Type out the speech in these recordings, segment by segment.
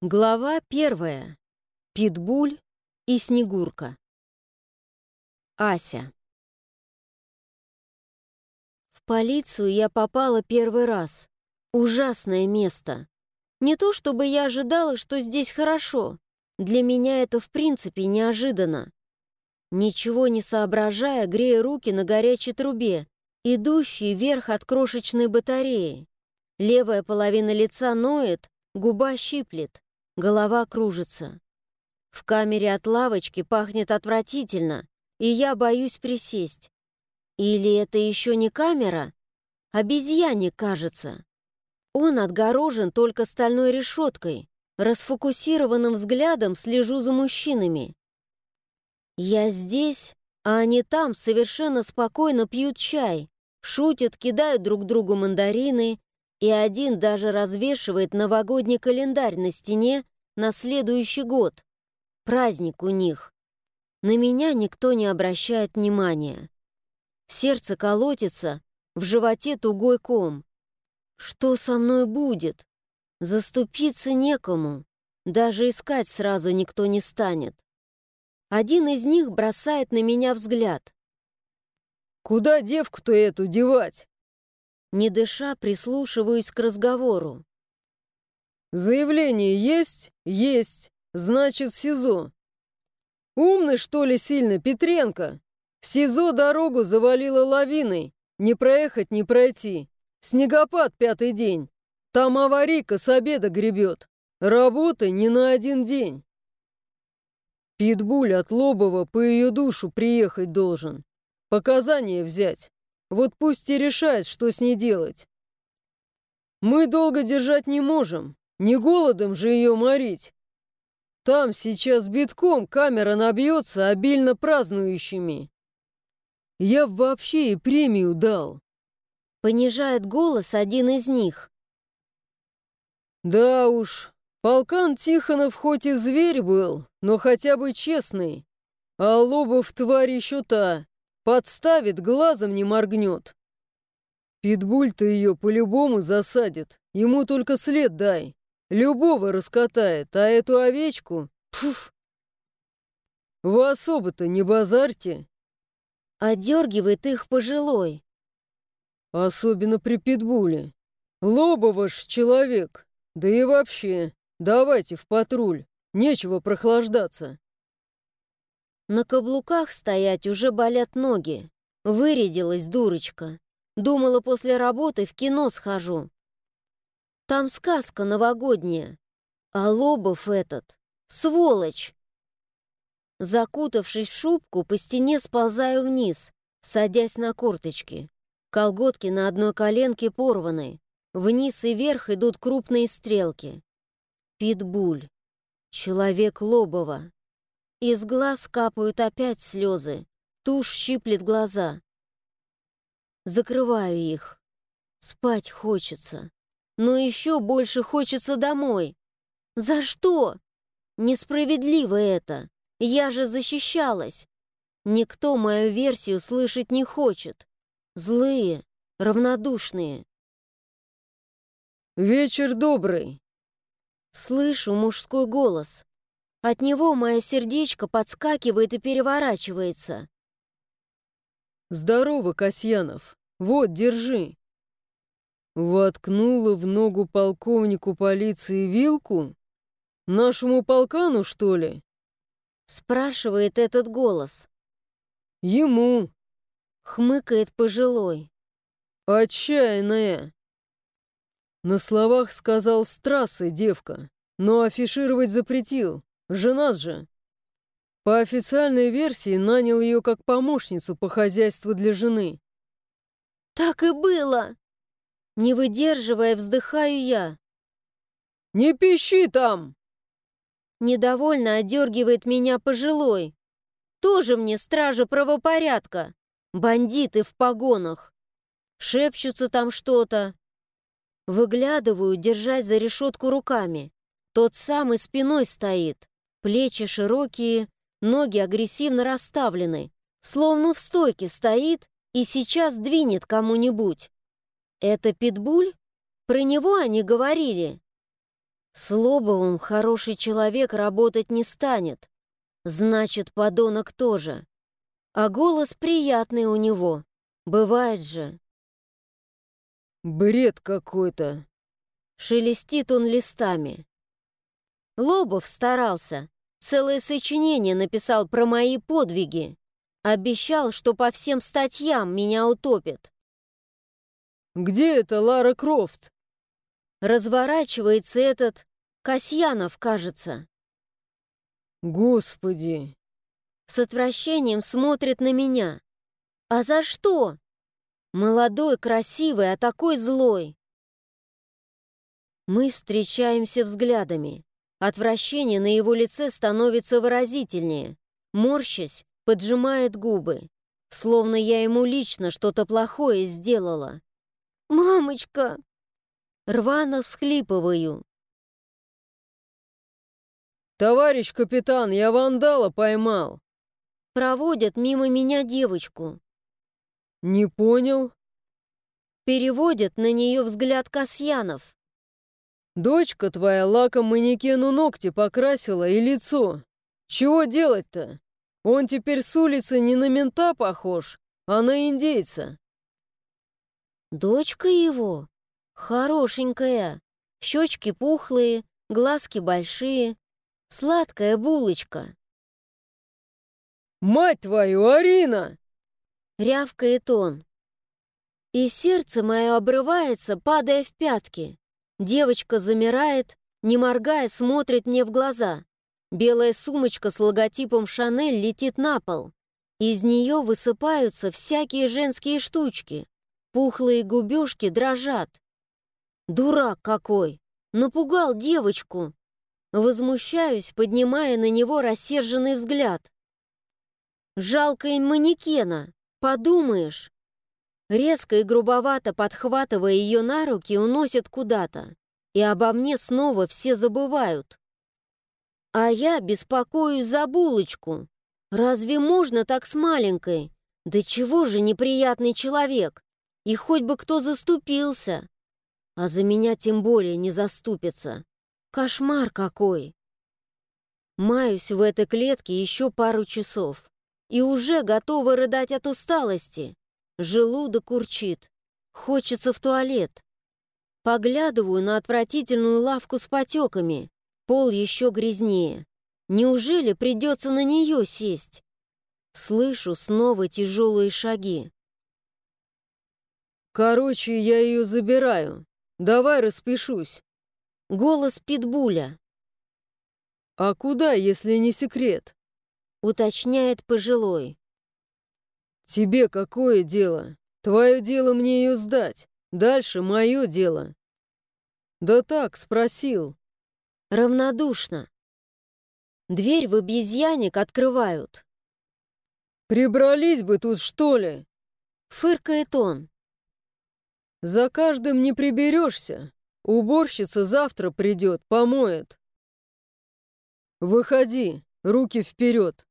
Глава первая. Питбуль и Снегурка. Ася. В полицию я попала первый раз. Ужасное место. Не то чтобы я ожидала, что здесь хорошо. Для меня это в принципе неожиданно. Ничего не соображая, грея руки на горячей трубе, идущей вверх от крошечной батареи. Левая половина лица ноет, губа щиплет. Голова кружится. В камере от лавочки пахнет отвратительно, и я боюсь присесть. Или это еще не камера? Обезьяне, кажется. Он отгорожен только стальной решеткой. Расфокусированным взглядом слежу за мужчинами. Я здесь, а они там совершенно спокойно пьют чай, шутят, кидают друг другу мандарины, и один даже развешивает новогодний календарь на стене на следующий год. Праздник у них. На меня никто не обращает внимания. Сердце колотится, в животе тугой ком. Что со мной будет? Заступиться некому. Даже искать сразу никто не станет. Один из них бросает на меня взгляд. «Куда девку-то эту девать?» Не дыша, прислушиваюсь к разговору. «Заявление есть? Есть. Значит, в СИЗО. Умный, что ли, сильно, Петренко? В СИЗО дорогу завалило лавиной. Не проехать, не пройти. Снегопад пятый день. Там аварийка с обеда гребет. Работы не на один день. Питбуль от Лобова по ее душу приехать должен. Показания взять. Вот пусть и решает, что с ней делать. Мы долго держать не можем. Не голодом же ее морить. Там сейчас битком камера набьется обильно празднующими. Я вообще и премию дал. Понижает голос один из них. Да уж, полкан Тихонов хоть и зверь был, но хотя бы честный. А Лобов тварь еще та. Подставит, глазом не моргнет. Питбуль-то ее по-любому засадит. Ему только след дай. Любого раскатает, а эту овечку... Пф! Вы особо-то не базарьте. Одергивает их пожилой. Особенно при Питбуле. Лобова ж человек. Да и вообще, давайте в патруль. Нечего прохлаждаться. На каблуках стоять уже болят ноги. Вырядилась дурочка. Думала, после работы в кино схожу. Там сказка новогодняя. А Лобов этот — сволочь. Закутавшись в шубку, по стене сползаю вниз, садясь на корточки. Колготки на одной коленке порваны. Вниз и вверх идут крупные стрелки. Питбуль. Человек Лобова. Из глаз капают опять слезы. Тушь щиплет глаза. Закрываю их. Спать хочется. Но еще больше хочется домой. За что? Несправедливо это. Я же защищалась. Никто мою версию слышать не хочет. Злые, равнодушные. «Вечер добрый!» Слышу мужской голос. От него мое сердечко подскакивает и переворачивается. «Здорово, Касьянов. Вот, держи». Воткнула в ногу полковнику полиции вилку? Нашему полкану, что ли? Спрашивает этот голос. Ему. Хмыкает пожилой. Отчаянная. На словах сказал с трассы, девка, но афишировать запретил. Женат же. По официальной версии нанял ее как помощницу по хозяйству для жены. «Так и было!» Не выдерживая, вздыхаю я. «Не пищи там!» Недовольно одергивает меня пожилой. Тоже мне стража правопорядка. Бандиты в погонах. Шепчутся там что-то. Выглядываю, держась за решетку руками. Тот самый спиной стоит. Плечи широкие, ноги агрессивно расставлены, словно в стойке стоит и сейчас двинет кому-нибудь. Это Питбуль? Про него они говорили. С Лобовым хороший человек работать не станет. Значит, подонок тоже. А голос приятный у него. Бывает же. Бред какой-то. Шелестит он листами. Лобов старался. Целое сочинение написал про мои подвиги. Обещал, что по всем статьям меня утопит. «Где это Лара Крофт?» Разворачивается этот Касьянов, кажется. «Господи!» С отвращением смотрит на меня. «А за что?» Молодой, красивый, а такой злой. Мы встречаемся взглядами. Отвращение на его лице становится выразительнее. Морщась, поджимает губы, словно я ему лично что-то плохое сделала. «Мамочка!» Рвано всхлипываю. «Товарищ капитан, я вандала поймал!» Проводят мимо меня девочку. «Не понял?» Переводят на нее взгляд Касьянов. «Дочка твоя лаком манекену ногти покрасила и лицо. Чего делать-то? Он теперь с улицы не на мента похож, а на индейца». «Дочка его? Хорошенькая. Щечки пухлые, глазки большие. Сладкая булочка». «Мать твою, Арина!» Рявкает он. И сердце мое обрывается, падая в пятки. Девочка замирает, не моргая, смотрит мне в глаза. Белая сумочка с логотипом «Шанель» летит на пол. Из нее высыпаются всякие женские штучки. Пухлые губежки дрожат. Дурак какой! Напугал девочку. Возмущаюсь, поднимая на него рассерженный взгляд. Жалко им манекена. Подумаешь. Резко и грубовато подхватывая ее на руки, уносит куда-то. И обо мне снова все забывают. А я беспокоюсь за булочку. Разве можно так с маленькой? Да чего же неприятный человек? И хоть бы кто заступился. А за меня тем более не заступится. Кошмар какой! Маюсь в этой клетке еще пару часов и уже готова рыдать от усталости. Желудок урчит. Хочется в туалет. Поглядываю на отвратительную лавку с потеками. Пол еще грязнее. Неужели придется на нее сесть? Слышу снова тяжелые шаги. «Короче, я ее забираю. Давай распишусь». Голос Питбуля. «А куда, если не секрет?» уточняет пожилой. «Тебе какое дело? Твое дело мне ее сдать. Дальше мое дело». «Да так, спросил». Равнодушно. Дверь в обезьянник открывают. «Прибрались бы тут, что ли?» Фыркает он. «За каждым не приберешься. Уборщица завтра придет, помоет». «Выходи, руки вперед!»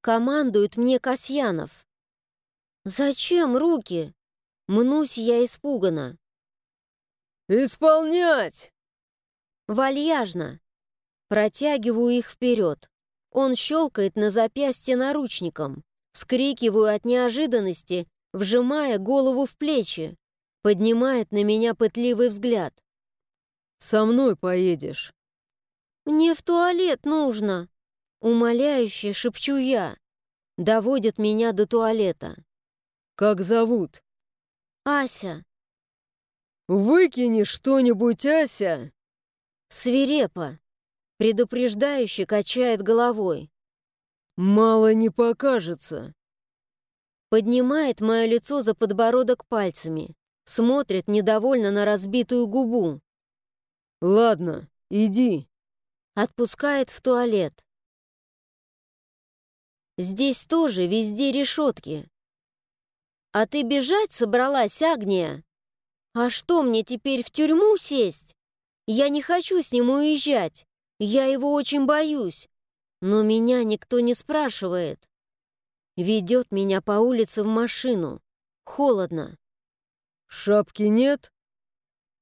Командует мне Касьянов. «Зачем руки?» Мнусь я испуганно. «Исполнять!» Вальяжно. Протягиваю их вперед. Он щелкает на запястье наручником. Вскрикиваю от неожиданности, вжимая голову в плечи. Поднимает на меня пытливый взгляд. «Со мной поедешь». «Мне в туалет нужно!» Умоляюще шепчу я. Доводит меня до туалета. «Как зовут?» «Ася». «Выкини что-нибудь, Ася!» Свирепо. Предупреждающе качает головой. «Мало не покажется». Поднимает мое лицо за подбородок пальцами. Смотрит недовольно на разбитую губу. «Ладно, иди». Отпускает в туалет. Здесь тоже везде решетки. А ты бежать собралась, Агния? А что, мне теперь в тюрьму сесть? Я не хочу с ним уезжать. Я его очень боюсь. Но меня никто не спрашивает. Ведет меня по улице в машину. Холодно. Шапки нет?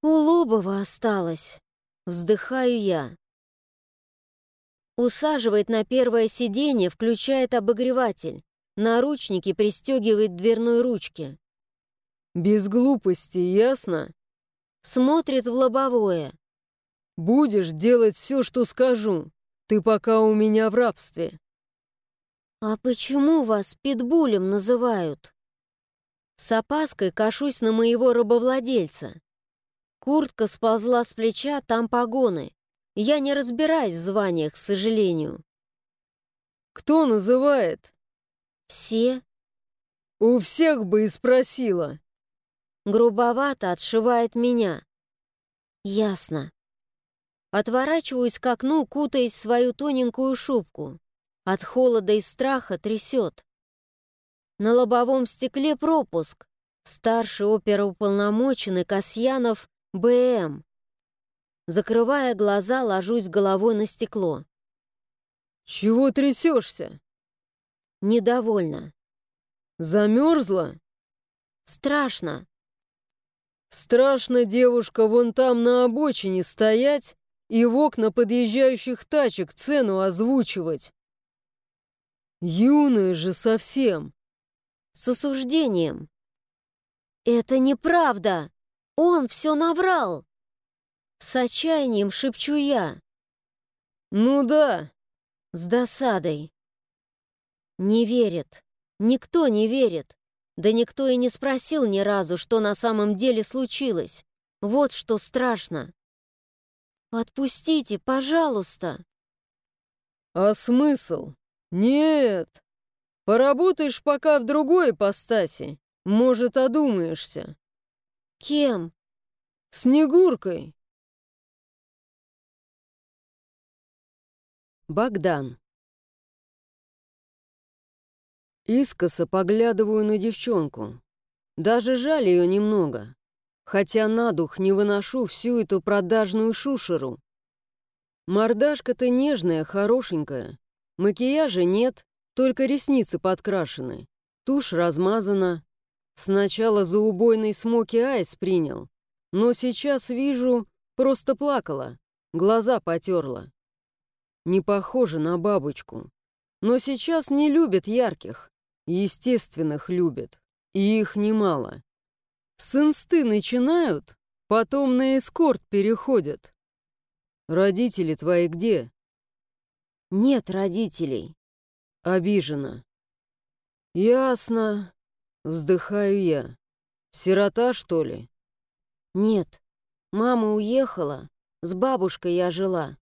У Лобова осталось. Вздыхаю я. Усаживает на первое сиденье, включает обогреватель. Наручники пристегивает дверной ручки. «Без глупости, ясно?» Смотрит в лобовое. «Будешь делать все, что скажу. Ты пока у меня в рабстве». «А почему вас питбулем называют?» С опаской кашусь на моего рабовладельца. Куртка сползла с плеча, там погоны. Я не разбираюсь в званиях, к сожалению. «Кто называет?» «Все». «У всех бы и спросила». Грубовато отшивает меня. «Ясно». Отворачиваюсь к окну, кутаясь в свою тоненькую шубку. От холода и страха трясет. На лобовом стекле пропуск. Старший оперуполномоченный Касьянов БМ. Закрывая глаза, ложусь головой на стекло. «Чего трясешься?» Недовольно. «Замерзла?» «Страшно». «Страшно, девушка, вон там на обочине стоять и в окна подъезжающих тачек цену озвучивать. Юная же совсем. С осуждением. Это неправда. Он все наврал. С отчаянием шепчу я. Ну да. С досадой. Не верит. Никто не верит. Да никто и не спросил ни разу, что на самом деле случилось. Вот что страшно. Отпустите, пожалуйста. А смысл? Нет. Поработаешь пока в другой ипостаси. Может, одумаешься. Кем? Снегуркой. Богдан. Искоса поглядываю на девчонку. Даже жаль ее немного. Хотя на дух не выношу всю эту продажную шушеру. Мордашка-то нежная, хорошенькая. Макияжа нет, только ресницы подкрашены. Тушь размазана. Сначала за убойный смоки айс принял, но сейчас вижу, просто плакала, глаза потерла. Не похоже на бабочку. Но сейчас не любят ярких, естественных любят, и их немало. С инсты начинают, потом на эскорт переходят. Родители твои где? Нет родителей. Обижена. Ясно. Вздыхаю я. Сирота, что ли? Нет. Мама уехала. С бабушкой я жила.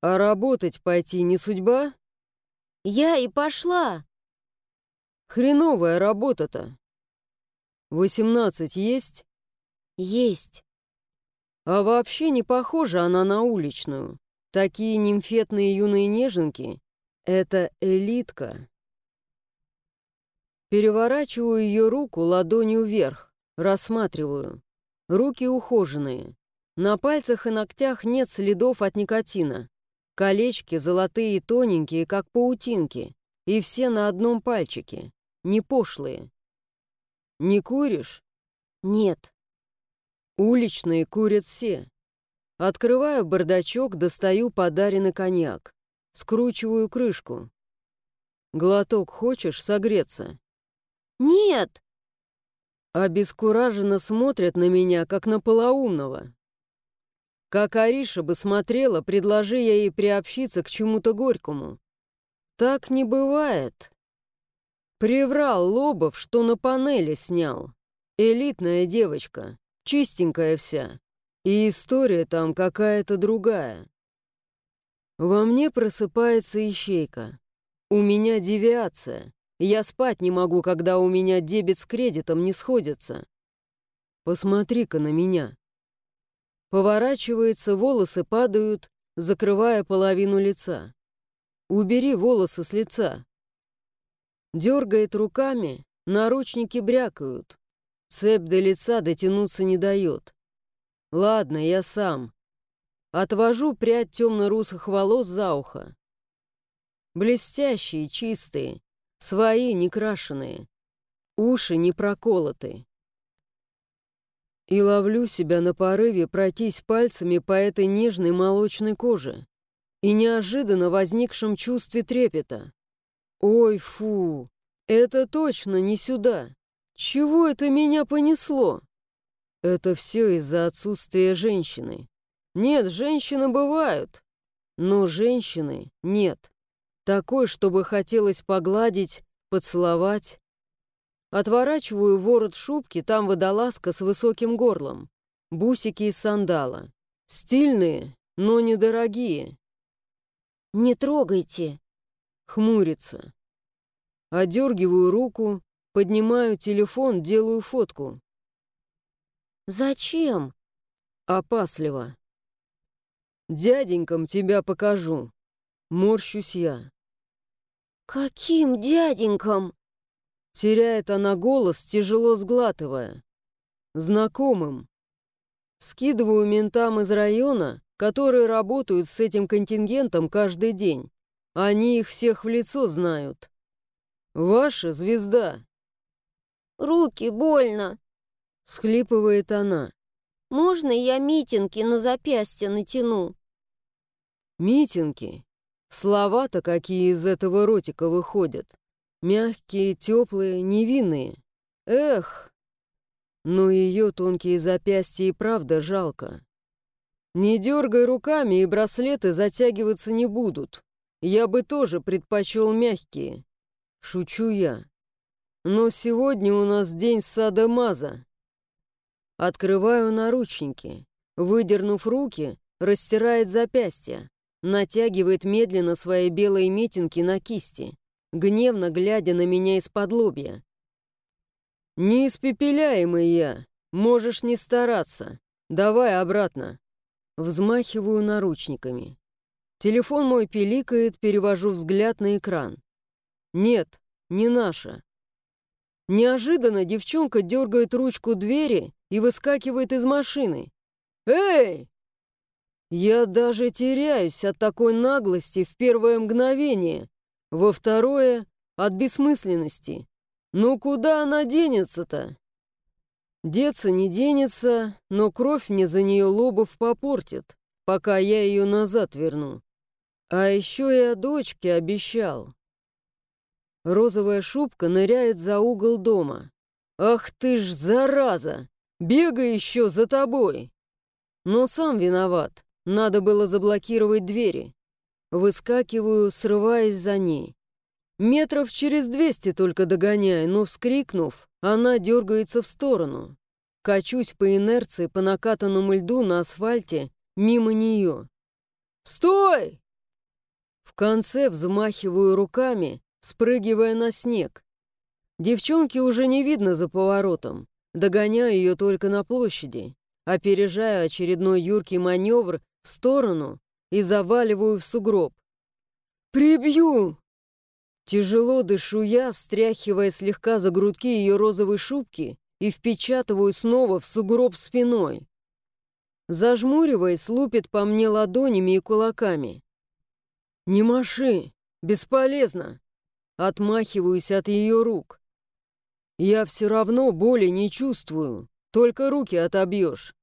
А работать пойти не судьба? Я и пошла. Хреновая работа-то. Восемнадцать есть? Есть. А вообще не похожа она на уличную. Такие нимфетные юные неженки — это элитка. Переворачиваю ее руку ладонью вверх, рассматриваю. Руки ухоженные. На пальцах и ногтях нет следов от никотина. Колечки золотые и тоненькие, как паутинки, и все на одном пальчике, не пошлые. Не куришь? Нет. Уличные курят все. Открываю бардачок, достаю подаренный коньяк. Скручиваю крышку. Глоток хочешь согреться? «Нет!» Обескураженно смотрят на меня, как на полоумного. Как Ариша бы смотрела, предложи я ей приобщиться к чему-то горькому. Так не бывает. Приврал Лобов, что на панели снял. Элитная девочка, чистенькая вся. И история там какая-то другая. Во мне просыпается ищейка. У меня девиация. Я спать не могу, когда у меня дебет с кредитом не сходится. Посмотри-ка на меня. Поворачивается, волосы падают, закрывая половину лица. Убери волосы с лица. Дергает руками, наручники брякают. Цепь до лица дотянуться не дает. Ладно, я сам. Отвожу прядь темно-русых волос за ухо. Блестящие, чистые, Свои не крашеные, уши не проколоты. И ловлю себя на порыве пройтись пальцами по этой нежной молочной коже и неожиданно возникшем чувстве трепета. Ой, фу, это точно не сюда. Чего это меня понесло? Это все из-за отсутствия женщины. Нет, женщины бывают, но женщины нет. Такой, чтобы хотелось погладить, поцеловать. Отворачиваю ворот шубки, там водолазка с высоким горлом. Бусики из сандала. Стильные, но недорогие. «Не трогайте!» Хмурится. Одергиваю руку, поднимаю телефон, делаю фотку. «Зачем?» Опасливо. «Дяденькам тебя покажу». Морщусь я. «Каким дяденькам?» Теряет она голос, тяжело сглатывая. Знакомым. Скидываю ментам из района, которые работают с этим контингентом каждый день. Они их всех в лицо знают. Ваша звезда. «Руки больно!» — схлипывает она. «Можно я митинги на запястье натяну?» Митинги. Слова-то какие из этого ротика выходят. Мягкие, теплые, невинные. Эх! Но ее тонкие запястья и правда жалко. Не дергай руками, и браслеты затягиваться не будут. Я бы тоже предпочел мягкие. Шучу я. Но сегодня у нас день сада Маза. Открываю наручники. Выдернув руки, растирает запястья. Натягивает медленно свои белые митинги на кисти, гневно глядя на меня из-под лобья. «Неиспепеляемый я. Можешь не стараться. Давай обратно». Взмахиваю наручниками. Телефон мой пиликает, перевожу взгляд на экран. Нет, не наша. Неожиданно девчонка дергает ручку двери и выскакивает из машины. «Эй!» Я даже теряюсь от такой наглости в первое мгновение, во второе — от бессмысленности. Ну куда она денется-то? Деться не денется, но кровь мне за нее лобов попортит, пока я ее назад верну. А еще о дочке обещал. Розовая шубка ныряет за угол дома. «Ах ты ж, зараза! Бегай еще за тобой!» Но сам виноват. Надо было заблокировать двери. Выскакиваю, срываясь за ней. Метров через двести только догоняю, но, вскрикнув, она дергается в сторону. Качусь по инерции по накатанному льду на асфальте мимо нее. «Стой!» В конце взмахиваю руками, спрыгивая на снег. Девчонки уже не видно за поворотом. Догоняю ее только на площади. Опережаю очередной юркий маневр в сторону и заваливаю в сугроб. «Прибью!» Тяжело дышу я, встряхивая слегка за грудки ее розовой шубки и впечатываю снова в сугроб спиной. Зажмуриваясь, лупит по мне ладонями и кулаками. «Не маши! Бесполезно!» Отмахиваюсь от ее рук. Я все равно боли не чувствую, только руки отобьешь.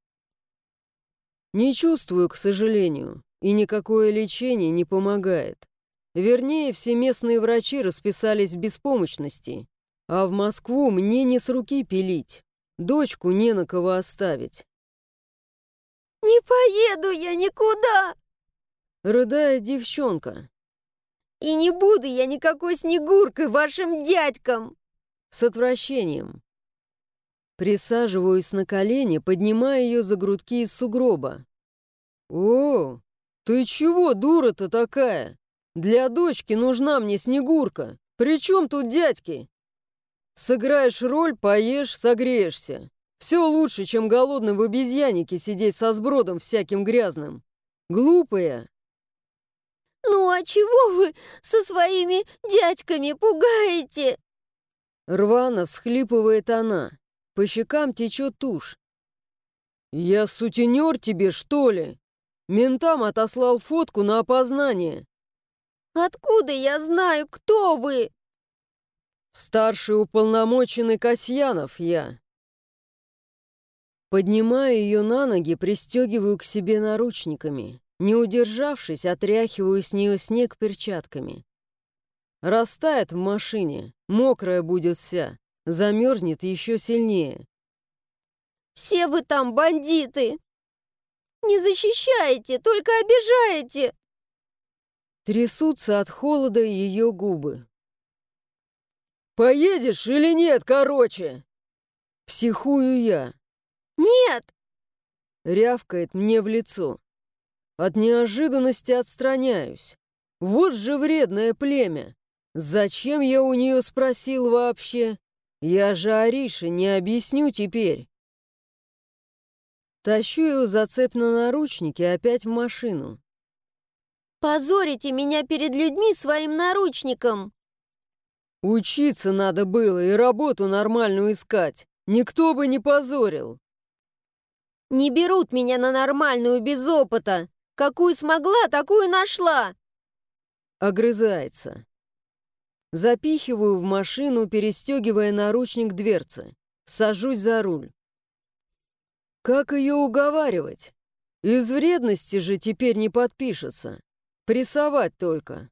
Не чувствую, к сожалению, и никакое лечение не помогает. Вернее, все местные врачи расписались в беспомощности, а в Москву мне не с руки пилить, дочку не на кого оставить. «Не поеду я никуда!» Рыдает девчонка. И не буду я никакой Снегуркой вашим дядькам!» С отвращением. Присаживаюсь на колени, поднимая ее за грудки из сугроба. «О, ты чего, дура-то такая? Для дочки нужна мне Снегурка. При чем тут дядьки? Сыграешь роль, поешь, согреешься. Все лучше, чем голодным в обезьяннике сидеть со сбродом всяким грязным. Глупая, «Ну а чего вы со своими дядьками пугаете?» Рвано всхлипывает она. По щекам течет тушь. «Я сутенер тебе, что ли? Ментам отослал фотку на опознание». «Откуда я знаю, кто вы?» «Старший уполномоченный Касьянов я». Поднимаю ее на ноги, пристегиваю к себе наручниками. Не удержавшись, отряхиваю с нее снег перчатками. Растает в машине, мокрая будет вся, замерзнет еще сильнее. «Все вы там бандиты! Не защищаете, только обижаете!» Трясутся от холода ее губы. «Поедешь или нет, короче?» Психую я. «Нет!» Рявкает мне в лицо. От неожиданности отстраняюсь. Вот же вредное племя. Зачем я у нее спросил вообще? Я же Арише не объясню теперь. Тащу ее за цепь на наручники опять в машину. «Позорите меня перед людьми своим наручником!» Учиться надо было и работу нормальную искать. Никто бы не позорил. «Не берут меня на нормальную без опыта. Какую смогла, такую нашла!» Огрызается. Запихиваю в машину, перестегивая наручник дверцы. Сажусь за руль. Как ее уговаривать? Из вредности же теперь не подпишется. Прессовать только.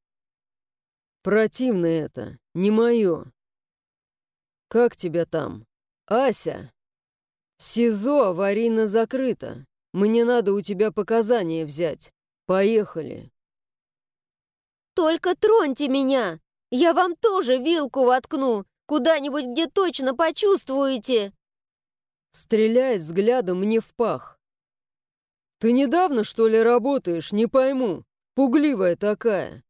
Противно это, не мое. Как тебя там? Ася? СИЗО аварийно закрыто. Мне надо у тебя показания взять. Поехали. Только троньте меня! Я вам тоже вилку воткну, куда-нибудь, где точно почувствуете!» Стреляет взглядом мне в пах. «Ты недавно, что ли, работаешь? Не пойму. Пугливая такая».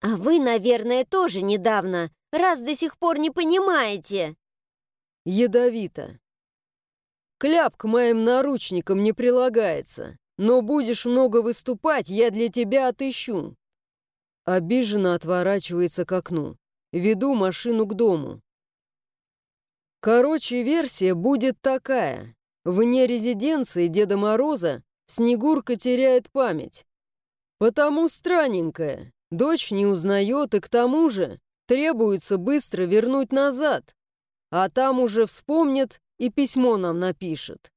«А вы, наверное, тоже недавно, раз до сих пор не понимаете». Ядовито. Кляп к моим наручникам не прилагается, но будешь много выступать, я для тебя отыщу. Обиженно отворачивается к окну. Веду машину к дому. Короче, версия будет такая. Вне резиденции Деда Мороза Снегурка теряет память. Потому странненькая. Дочь не узнает и к тому же требуется быстро вернуть назад. А там уже вспомнит и письмо нам напишет.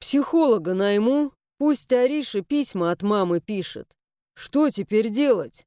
Психолога найму, пусть Ариша письма от мамы пишет. Что теперь делать?